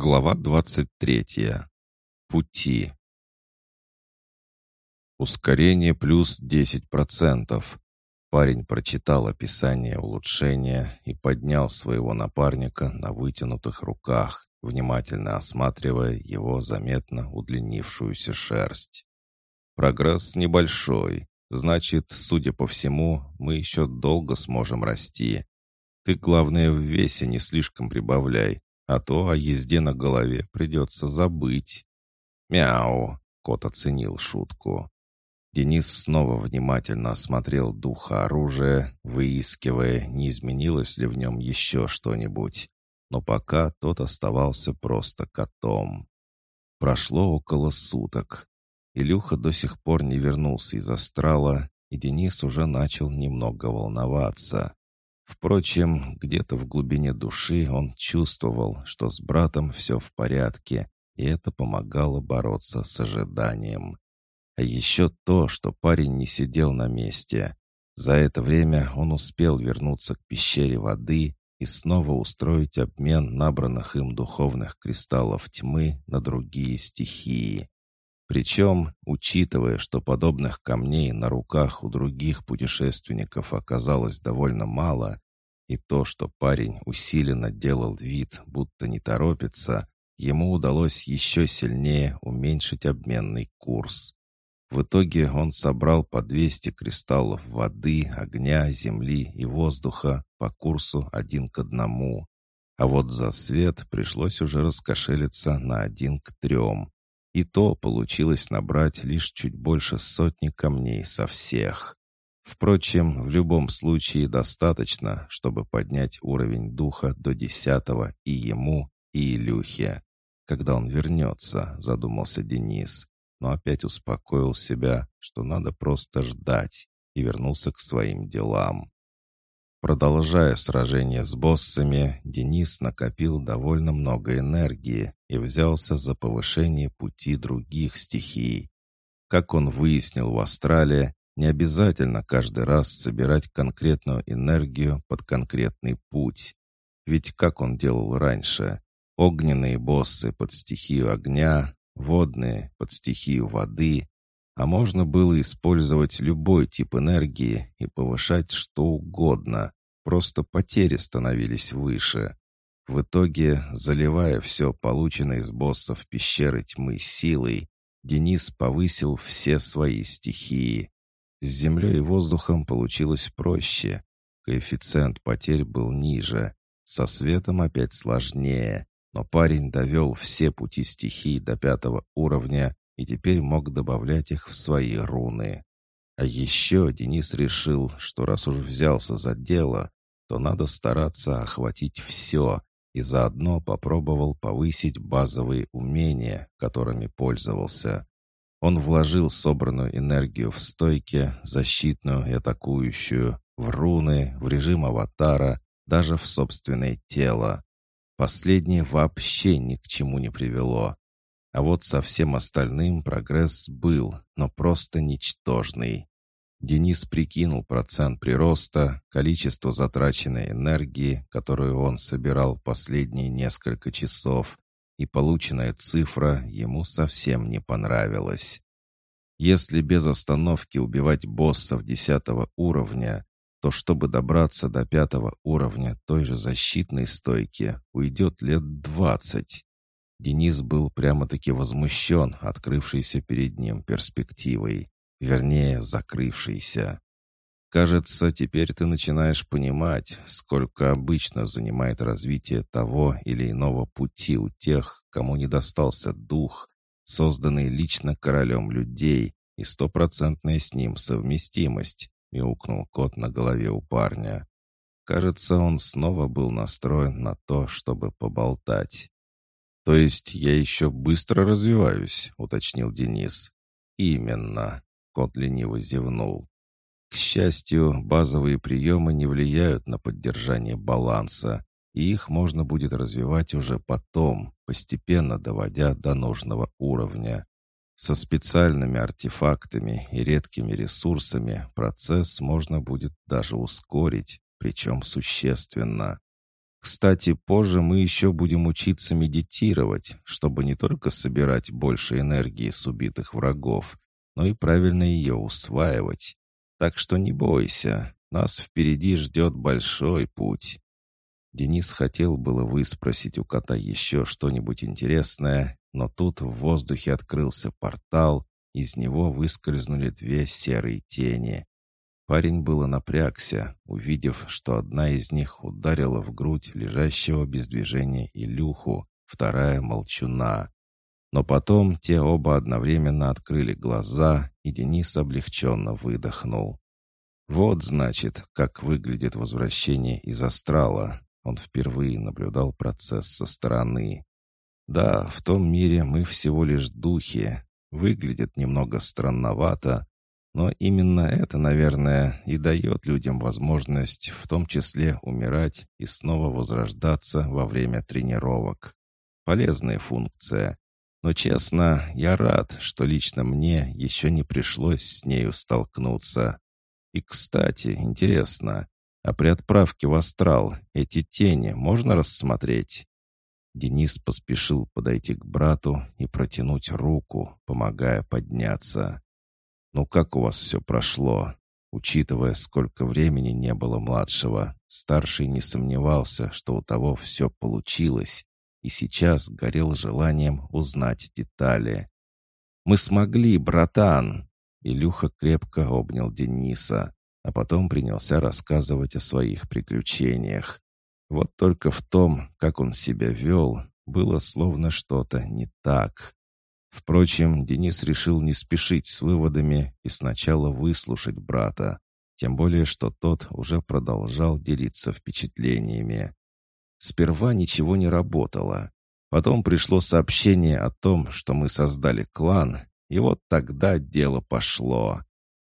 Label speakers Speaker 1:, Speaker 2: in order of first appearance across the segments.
Speaker 1: Глава 23. Пути. Ускорение плюс 10%. Парень прочитал описание улучшения и поднял своего напарника на вытянутых руках, внимательно осматривая его заметно удлинившуюся шерсть. Прогресс небольшой, значит, судя по всему, мы еще долго сможем расти. Ты, главное, в весе не слишком прибавляй, а то о езде на голове придется забыть. «Мяу!» — кот оценил шутку. Денис снова внимательно осмотрел духа оружия, выискивая, не изменилось ли в нем еще что-нибудь. Но пока тот оставался просто котом. Прошло около суток. Илюха до сих пор не вернулся из астрала, и Денис уже начал немного волноваться. Впрочем, где-то в глубине души он чувствовал, что с братом все в порядке, и это помогало бороться с ожиданием. А еще то, что парень не сидел на месте. За это время он успел вернуться к пещере воды и снова устроить обмен набранных им духовных кристаллов тьмы на другие стихии. Причем, учитывая, что подобных камней на руках у других путешественников оказалось довольно мало, и то, что парень усиленно делал вид, будто не торопится, ему удалось еще сильнее уменьшить обменный курс. В итоге он собрал по 200 кристаллов воды, огня, земли и воздуха по курсу один к одному. А вот за свет пришлось уже раскошелиться на один к трем. И то получилось набрать лишь чуть больше сотни камней со всех. Впрочем, в любом случае достаточно, чтобы поднять уровень духа до десятого и ему, и Илюхе. Когда он вернется, задумался Денис, но опять успокоил себя, что надо просто ждать, и вернулся к своим делам. Продолжая сражение с боссами, Денис накопил довольно много энергии и взялся за повышение пути других стихий. Как он выяснил в Астрале, не обязательно каждый раз собирать конкретную энергию под конкретный путь. Ведь как он делал раньше? Огненные боссы под стихию огня, водные под стихию воды, а можно было использовать любой тип энергии и повышать что угодно, просто потери становились выше. В итоге, заливая все полученное из боссов пещеры тьмы силой, Денис повысил все свои стихии. С землей и воздухом получилось проще. Коэффициент потерь был ниже. Со светом опять сложнее. Но парень довел все пути стихий до пятого уровня и теперь мог добавлять их в свои руны. А еще Денис решил, что раз уж взялся за дело, то надо стараться охватить все, и заодно попробовал повысить базовые умения, которыми пользовался. Он вложил собранную энергию в стойки, защитную и атакующую, в руны, в режим аватара, даже в собственное тело. Последнее вообще ни к чему не привело. А вот со всем остальным прогресс был, но просто ничтожный. Денис прикинул процент прироста, количество затраченной энергии, которую он собирал последние несколько часов, и полученная цифра ему совсем не понравилась. Если без остановки убивать боссов десятого уровня, то чтобы добраться до пятого уровня той же защитной стойки, уйдет лет двадцать. Денис был прямо-таки возмущен открывшейся перед ним перспективой, вернее, закрывшейся. Кажется, теперь ты начинаешь понимать, сколько обычно занимает развитие того или иного пути у тех, кому не достался дух, созданный лично королем людей, и стопроцентная с ним совместимость, мяукнул кот на голове у парня. Кажется, он снова был настроен на то, чтобы поболтать. «То есть я еще быстро развиваюсь?» — уточнил Денис. «Именно», — кот лениво зевнул. К счастью, базовые приемы не влияют на поддержание баланса, и их можно будет развивать уже потом, постепенно доводя до нужного уровня. Со специальными артефактами и редкими ресурсами процесс можно будет даже ускорить, причем существенно. Кстати, позже мы еще будем учиться медитировать, чтобы не только собирать больше энергии с убитых врагов, но и правильно ее усваивать. Так что не бойся, нас впереди ждет большой путь». Денис хотел было выспросить у кота еще что-нибудь интересное, но тут в воздухе открылся портал, из него выскользнули две серые тени. Парень было напрягся, увидев, что одна из них ударила в грудь лежащего без движения Илюху, вторая — молчуна. Но потом те оба одновременно открыли глаза, и Денис облегченно выдохнул. Вот, значит, как выглядит возвращение из астрала. Он впервые наблюдал процесс со стороны. Да, в том мире мы всего лишь духи. Выглядит немного странновато, но именно это, наверное, и дает людям возможность в том числе умирать и снова возрождаться во время тренировок. Полезная функция. Но, честно, я рад, что лично мне еще не пришлось с нею столкнуться. И, кстати, интересно, а при отправке в астрал эти тени можно рассмотреть? Денис поспешил подойти к брату и протянуть руку, помогая подняться. «Ну как у вас все прошло?» Учитывая, сколько времени не было младшего, старший не сомневался, что у того все получилось, и сейчас горел желанием узнать детали. «Мы смогли, братан!» Илюха крепко обнял Дениса, а потом принялся рассказывать о своих приключениях. Вот только в том, как он себя вел, было словно что-то не так. Впрочем, Денис решил не спешить с выводами и сначала выслушать брата, тем более что тот уже продолжал делиться впечатлениями. Сперва ничего не работало. Потом пришло сообщение о том, что мы создали клан, и вот тогда дело пошло.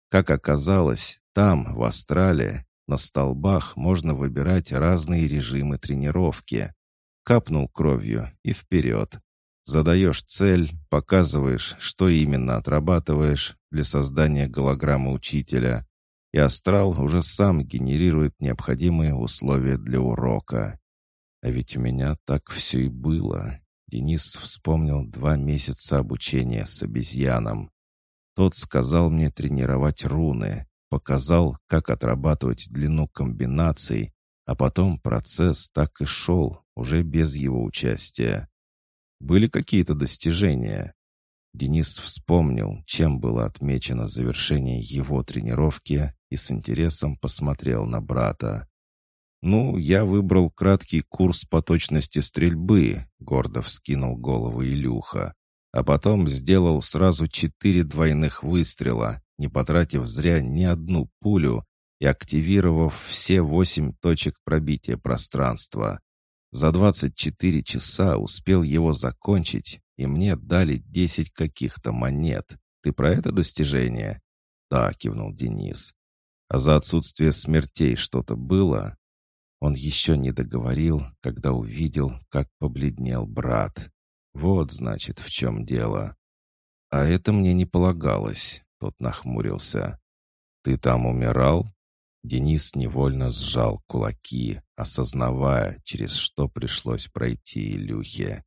Speaker 1: Как оказалось, там, в Астрале, на столбах можно выбирать разные режимы тренировки. Капнул кровью и вперед. Задаешь цель, показываешь, что именно отрабатываешь для создания голограммы учителя, и астрал уже сам генерирует необходимые условия для урока. А ведь у меня так все и было. Денис вспомнил два месяца обучения с обезьяном. Тот сказал мне тренировать руны, показал, как отрабатывать длину комбинаций, а потом процесс так и шел, уже без его участия. Были какие-то достижения. Денис вспомнил, чем было отмечено завершение его тренировки и с интересом посмотрел на брата. «Ну, я выбрал краткий курс по точности стрельбы», — гордо вскинул голову Илюха. «А потом сделал сразу четыре двойных выстрела, не потратив зря ни одну пулю и активировав все восемь точек пробития пространства. За 24 часа успел его закончить, и мне дали 10 каких-то монет. Ты про это достижение?» «Да», — кивнул Денис. «А за отсутствие смертей что-то было?» Он еще не договорил, когда увидел, как побледнел брат. Вот, значит, в чем дело. А это мне не полагалось, тот нахмурился. Ты там умирал? Денис невольно сжал кулаки, осознавая, через что пришлось пройти Илюхе.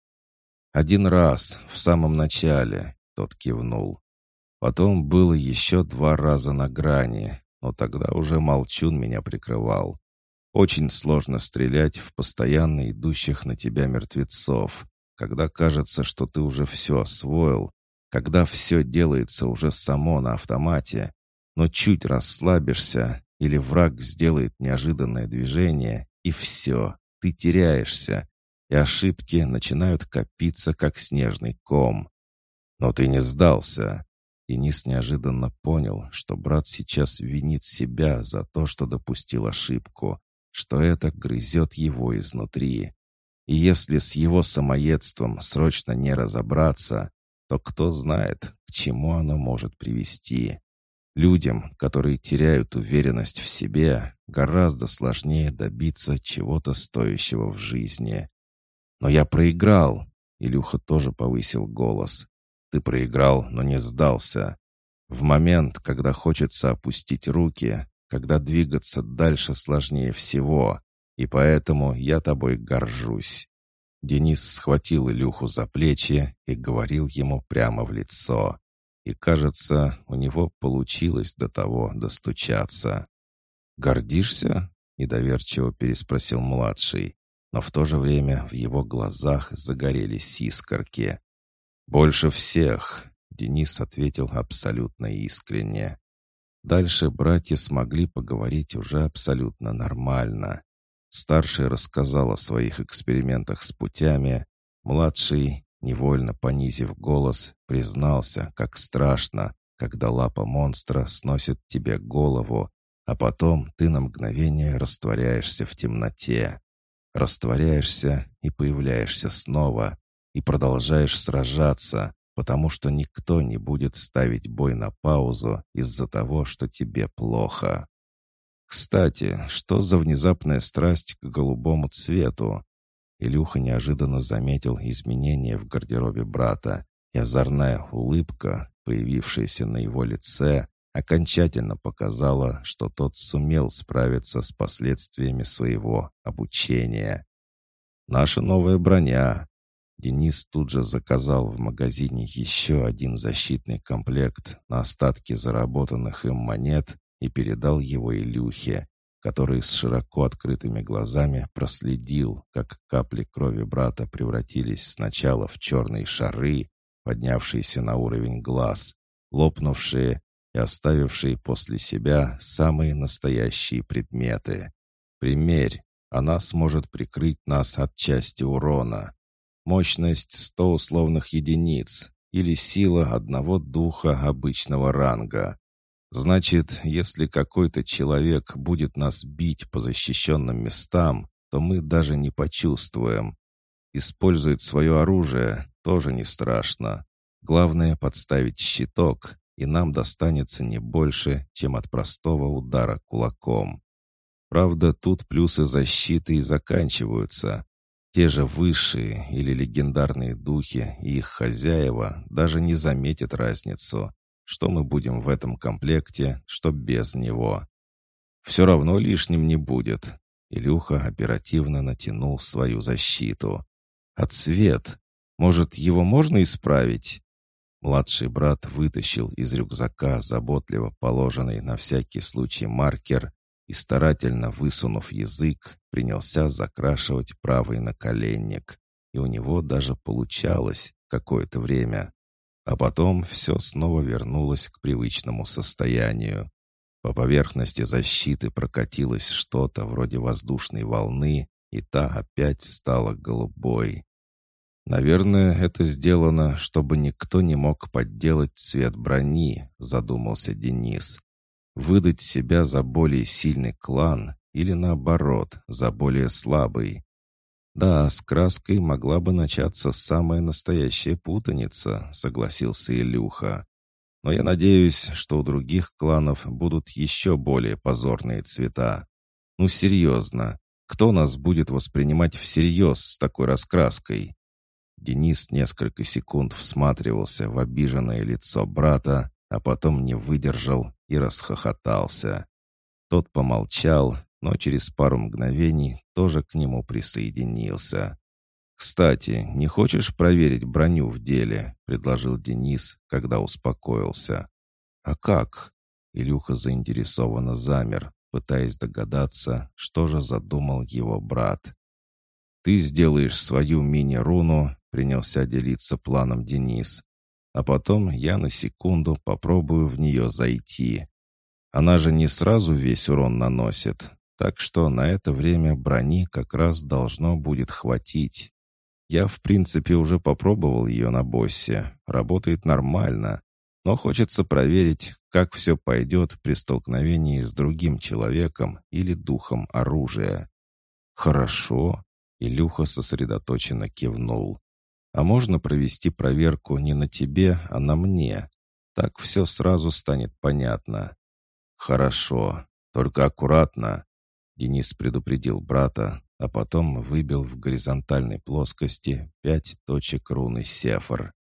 Speaker 1: «Один раз, в самом начале», — тот кивнул. «Потом было еще два раза на грани, но тогда уже Молчун меня прикрывал. Очень сложно стрелять в постоянно идущих на тебя мертвецов, когда кажется, что ты уже все освоил, когда все делается уже само на автомате, но чуть расслабишься, или враг сделает неожиданное движение, и все, ты теряешься, и ошибки начинают копиться, как снежный ком. Но ты не сдался. Денис неожиданно понял, что брат сейчас винит себя за то, что допустил ошибку, что это грызет его изнутри. И если с его самоедством срочно не разобраться, то кто знает, к чему оно может привести. Людям, которые теряют уверенность в себе, гораздо сложнее добиться чего-то стоящего в жизни. «Но я проиграл!» Илюха тоже повысил голос. «Ты проиграл, но не сдался. В момент, когда хочется опустить руки, когда двигаться дальше сложнее всего, И поэтому я тобой горжусь». Денис схватил Илюху за плечи и говорил ему прямо в лицо. И, кажется, у него получилось до того достучаться. «Гордишься?» — недоверчиво переспросил младший, но в то же время в его глазах загорелись искорки. «Больше всех!» — Денис ответил абсолютно искренне. Дальше братья смогли поговорить уже абсолютно нормально. Старший рассказал о своих экспериментах с путями, младший, невольно понизив голос, признался, как страшно, когда лапа монстра сносит тебе голову, а потом ты на мгновение растворяешься в темноте. Растворяешься и появляешься снова, и продолжаешь сражаться, потому что никто не будет ставить бой на паузу из-за того, что тебе плохо. Кстати, что за внезапная страсть к голубому цвету? Илюха неожиданно заметил изменения в гардеробе брата, и озорная улыбка, появившаяся на его лице, окончательно показала, что тот сумел справиться с последствиями своего обучения. «Наша новая броня!» Денис тут же заказал в магазине еще один защитный комплект на остатки заработанных им монет и передал его Илюхе, который с широко открытыми глазами проследил, как капли крови брата превратились сначала в черные шары, поднявшиеся на уровень глаз, лопнувшие и оставившие после себя самые настоящие предметы. Примерь, она сможет прикрыть нас от части урона. Мощность 100 условных единиц или сила одного духа обычного ранга. Значит, если какой-то человек будет нас бить по защищенным местам, то мы даже не почувствуем. Использует свое оружие, тоже не страшно. Главное подставить щиток, и нам достанется не больше, чем от простого удара кулаком. Правда, тут плюсы защиты и заканчиваются. Те же высшие или легендарные духи и их хозяева даже не заметят разницу, что мы будем в этом комплекте, что без него. Все равно лишним не будет. Илюха оперативно натянул свою защиту. А цвет? Может, его можно исправить? Младший брат вытащил из рюкзака заботливо положенный на всякий случай маркер и, старательно высунув язык, принялся закрашивать правый наколенник. И у него даже получалось какое-то время. А потом все снова вернулось к привычному состоянию. По поверхности защиты прокатилось что-то вроде воздушной волны, и та опять стала голубой. «Наверное, это сделано, чтобы никто не мог подделать цвет брони», — задумался Денис. «Выдать себя за более сильный клан или, наоборот, за более слабый. «Да, с краской могла бы начаться самая настоящая путаница», — согласился Илюха. «Но я надеюсь, что у других кланов будут еще более позорные цвета. Ну, серьезно, кто нас будет воспринимать всерьез с такой раскраской?» Денис несколько секунд всматривался в обиженное лицо брата, а потом не выдержал и расхохотался. Тот помолчал, но через пару мгновений тоже к нему присоединился. «Кстати, не хочешь проверить броню в деле?» — предложил Денис, когда успокоился. «А как?» — Илюха заинтересованно замер, пытаясь догадаться, что же задумал его брат. «Ты сделаешь свою мини-руну», — принялся делиться планом Денис. «А потом я на секунду попробую в нее зайти. Она же не сразу весь урон наносит, так что на это время брони как раз должно будет хватить. Я, в принципе, уже попробовал ее на боссе. Работает нормально. Но хочется проверить, как все пойдет при столкновении с другим человеком или духом оружия. «Хорошо», — Илюха сосредоточенно кивнул. «А можно провести проверку не на тебе, а на мне? Так все сразу станет понятно». «Хорошо, только аккуратно. Денис предупредил брата, а потом выбил в горизонтальной плоскости пять точек руны Сефар.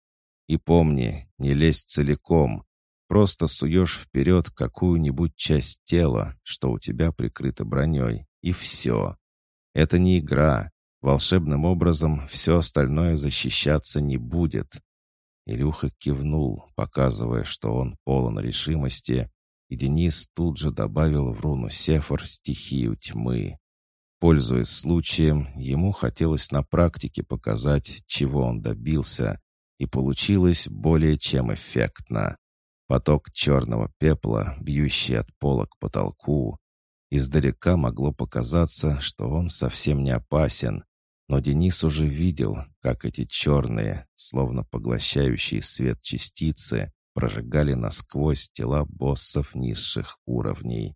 Speaker 1: И помни, не лезь целиком. Просто суешь вперед какую-нибудь часть тела, что у тебя прикрыто броней, и все. Это не игра. Волшебным образом все остальное защищаться не будет. Илюха кивнул, показывая, что он полон решимости, и Денис тут же добавил в руну Сефор стихию тьмы. Пользуясь случаем, ему хотелось на практике показать, чего он добился, и получилось более чем эффектно. Поток черного пепла, бьющий от пола к потолку. Издалека могло показаться, что он совсем не опасен, но Денис уже видел, как эти черные, словно поглощающие свет частицы, прожигали насквозь тела боссов низших уровней.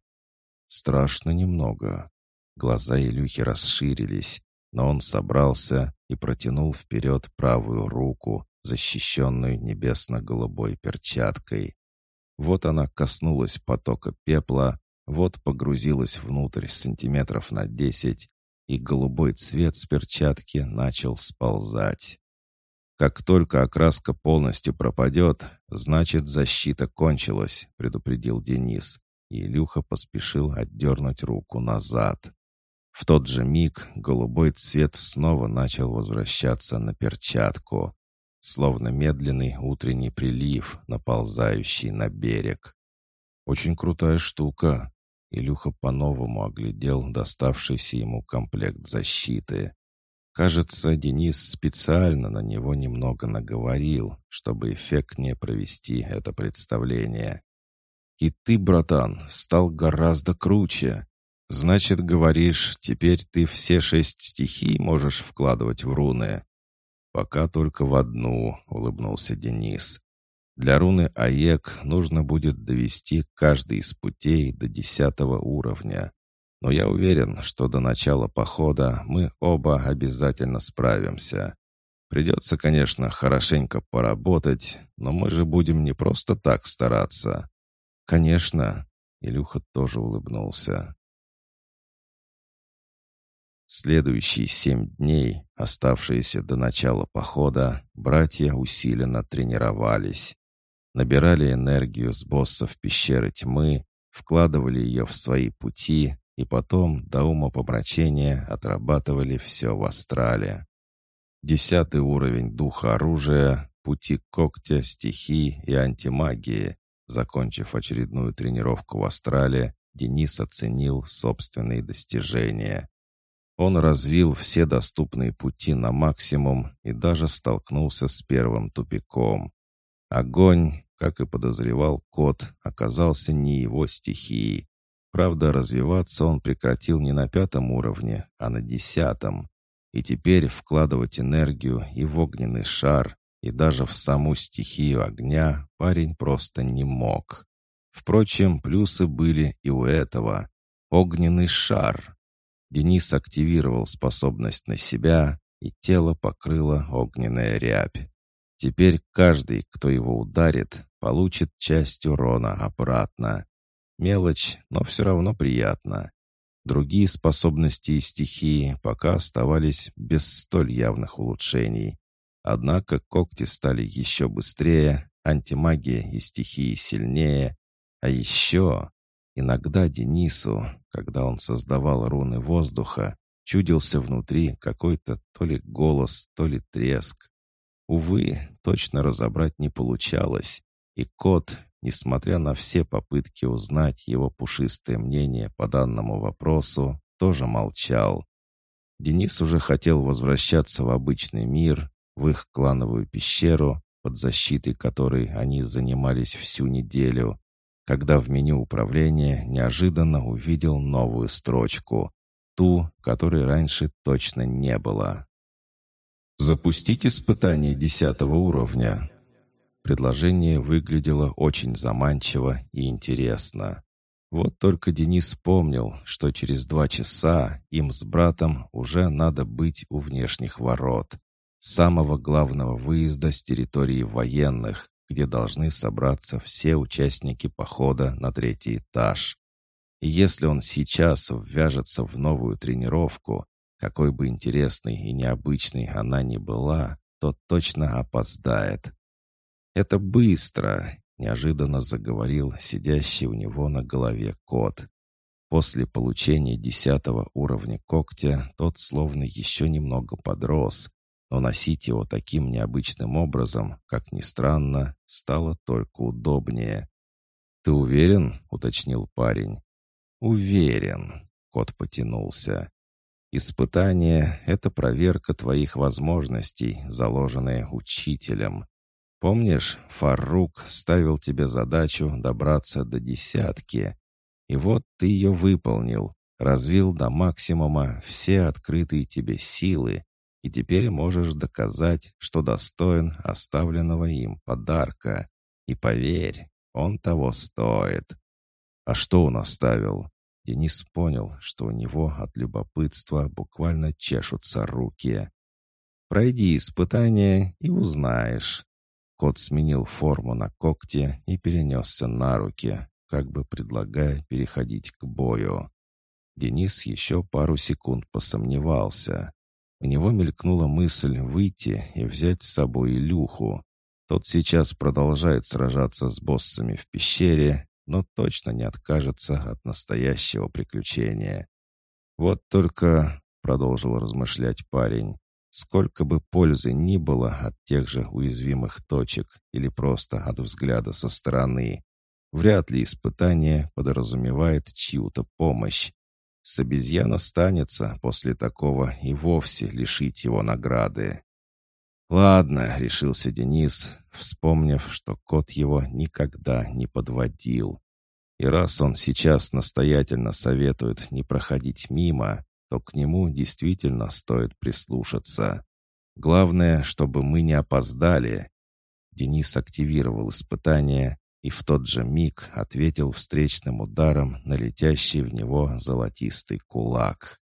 Speaker 1: Страшно немного. Глаза Илюхи расширились, но он собрался и протянул вперед правую руку, защищенную небесно-голубой перчаткой. Вот она коснулась потока пепла, вот погрузилась внутрь сантиметров на десять, и голубой цвет с перчатки начал сползать. «Как только окраска полностью пропадет, значит, защита кончилась», — предупредил Денис, и Илюха поспешил отдернуть руку назад. В тот же миг голубой цвет снова начал возвращаться на перчатку, словно медленный утренний прилив, наползающий на берег. «Очень крутая штука», Илюха по-новому оглядел доставшийся ему комплект защиты. Кажется, Денис специально на него немного наговорил, чтобы эффектнее провести это представление. «И ты, братан, стал гораздо круче. Значит, говоришь, теперь ты все шесть стихий можешь вкладывать в руны?» «Пока только в одну», — улыбнулся Денис. Для руны АЕК нужно будет довести каждый из путей до десятого уровня. Но я уверен, что до начала похода мы оба обязательно справимся. Придется, конечно, хорошенько поработать, но мы же будем не просто так стараться. Конечно, Илюха тоже улыбнулся. Следующие семь дней, оставшиеся до начала похода, братья усиленно тренировались набирали энергию с боссов пещеры тьмы, вкладывали ее в свои пути и потом до ума помрачения отрабатывали все в астрале. Десятый уровень духа оружия, пути когтя, стихий и антимагии. Закончив очередную тренировку в астрале, Денис оценил собственные достижения. Он развил все доступные пути на максимум и даже столкнулся с первым тупиком. Огонь, как и подозревал кот, оказался не его стихией. Правда, развиваться он прекратил не на пятом уровне, а на десятом. И теперь вкладывать энергию и в огненный шар, и даже в саму стихию огня парень просто не мог. Впрочем, плюсы были и у этого. Огненный шар. Денис активировал способность на себя, и тело покрыло огненная рябь. Теперь каждый, кто его ударит, получит часть урона обратно. Мелочь, но все равно приятно. Другие способности и стихии пока оставались без столь явных улучшений. Однако когти стали еще быстрее, антимагия и стихии сильнее. А еще иногда Денису, когда он создавал руны воздуха, чудился внутри какой-то то ли голос, то ли треск. Увы, точно разобрать не получалось, и кот, несмотря на все попытки узнать его пушистое мнение по данному вопросу, тоже молчал. Денис уже хотел возвращаться в обычный мир, в их клановую пещеру, под защитой которой они занимались всю неделю, когда в меню управления неожиданно увидел новую строчку, ту, которой раньше точно не было. Запустить испытание десятого уровня. Предложение выглядело очень заманчиво и интересно. Вот только Денис помнил, что через два часа им с братом уже надо быть у внешних ворот, самого главного выезда с территории военных, где должны собраться все участники похода на третий этаж. И если он сейчас ввяжется в новую тренировку, какой бы интересной и необычной она ни была, то точно опоздает. «Это быстро!» — неожиданно заговорил сидящий у него на голове кот. После получения десятого уровня когтя тот словно еще немного подрос, но носить его таким необычным образом, как ни странно, стало только удобнее. «Ты уверен?» — уточнил парень. «Уверен», — кот потянулся. «Испытание — это проверка твоих возможностей, заложенная учителем. Помнишь, Фарук ставил тебе задачу добраться до десятки, и вот ты ее выполнил, развил до максимума все открытые тебе силы, и теперь можешь доказать, что достоин оставленного им подарка. И поверь, он того стоит. А что он оставил? Денис понял, что у него от любопытства буквально чешутся руки. «Пройди испытание и узнаешь». Кот сменил форму на когте и перенесся на руки, как бы предлагая переходить к бою. Денис еще пару секунд посомневался. У него мелькнула мысль выйти и взять с собой Илюху. Тот сейчас продолжает сражаться с боссами в пещере, но точно не откажется от настоящего приключения. «Вот только», — продолжил размышлять парень, «сколько бы пользы ни было от тех же уязвимых точек или просто от взгляда со стороны, Вряд ли испытание подразумевает чью-то помощь. С обезьяна станется после такого и вовсе лишить его награды. «Ладно», — решился Денис, вспомнив, что кот его никогда не подводил. И раз он сейчас настоятельно советует не проходить мимо, то к нему действительно стоит прислушаться. Главное, чтобы мы не опоздали. Денис активировал испытание, и в тот же миг ответил встречным ударом на летящий в него золотистый кулак.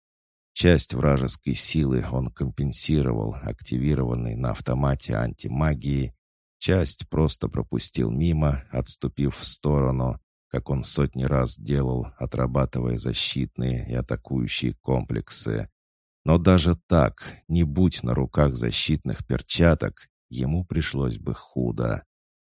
Speaker 1: Часть вражеской силы он компенсировал активированной на автомате антимагии, часть просто пропустил мимо, отступив в сторону, как он сотни раз делал, отрабатывая защитные и атакующие комплексы. Но даже так, не будь на руках защитных перчаток, ему пришлось бы худо.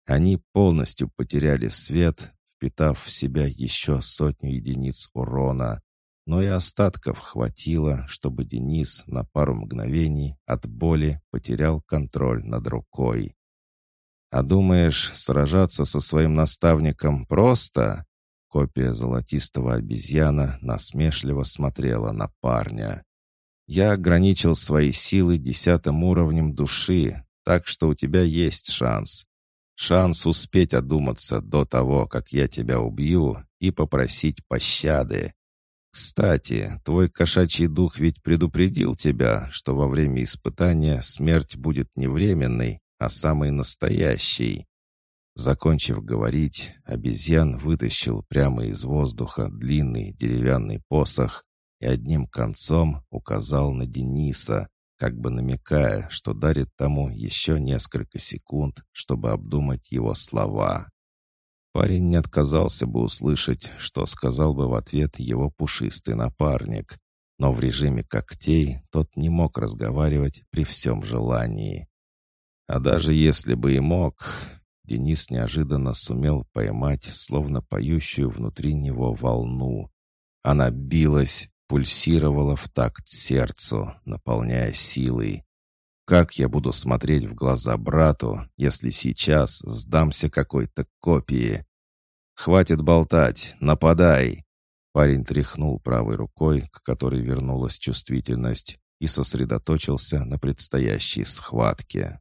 Speaker 1: Они полностью потеряли свет, впитав в себя еще сотню единиц урона, но и остатков хватило, чтобы Денис на пару мгновений от боли потерял контроль над рукой. «А думаешь, сражаться со своим наставником просто?» Копия золотистого обезьяна насмешливо смотрела на парня. «Я ограничил свои силы десятым уровнем души, так что у тебя есть шанс. Шанс успеть одуматься до того, как я тебя убью, и попросить пощады. Кстати, твой кошачий дух ведь предупредил тебя, что во время испытания смерть будет не временной, а самой настоящей. Закончив говорить, обезьян вытащил прямо из воздуха длинный деревянный посох и одним концом указал на Дениса, как бы намекая, что дарит тому еще несколько секунд, чтобы обдумать его слова. Парень не отказался бы услышать, что сказал бы в ответ его пушистый напарник, но в режиме когтей тот не мог разговаривать при всем желании. А даже если бы и мог, Денис неожиданно сумел поймать словно поющую внутри него волну. Она билась, пульсировала в такт сердцу, наполняя силой. Как я буду смотреть в глаза брату, если сейчас сдамся какой-то копии? Хватит болтать, нападай!» Парень тряхнул правой рукой, к которой вернулась чувствительность, и сосредоточился на предстоящей схватке.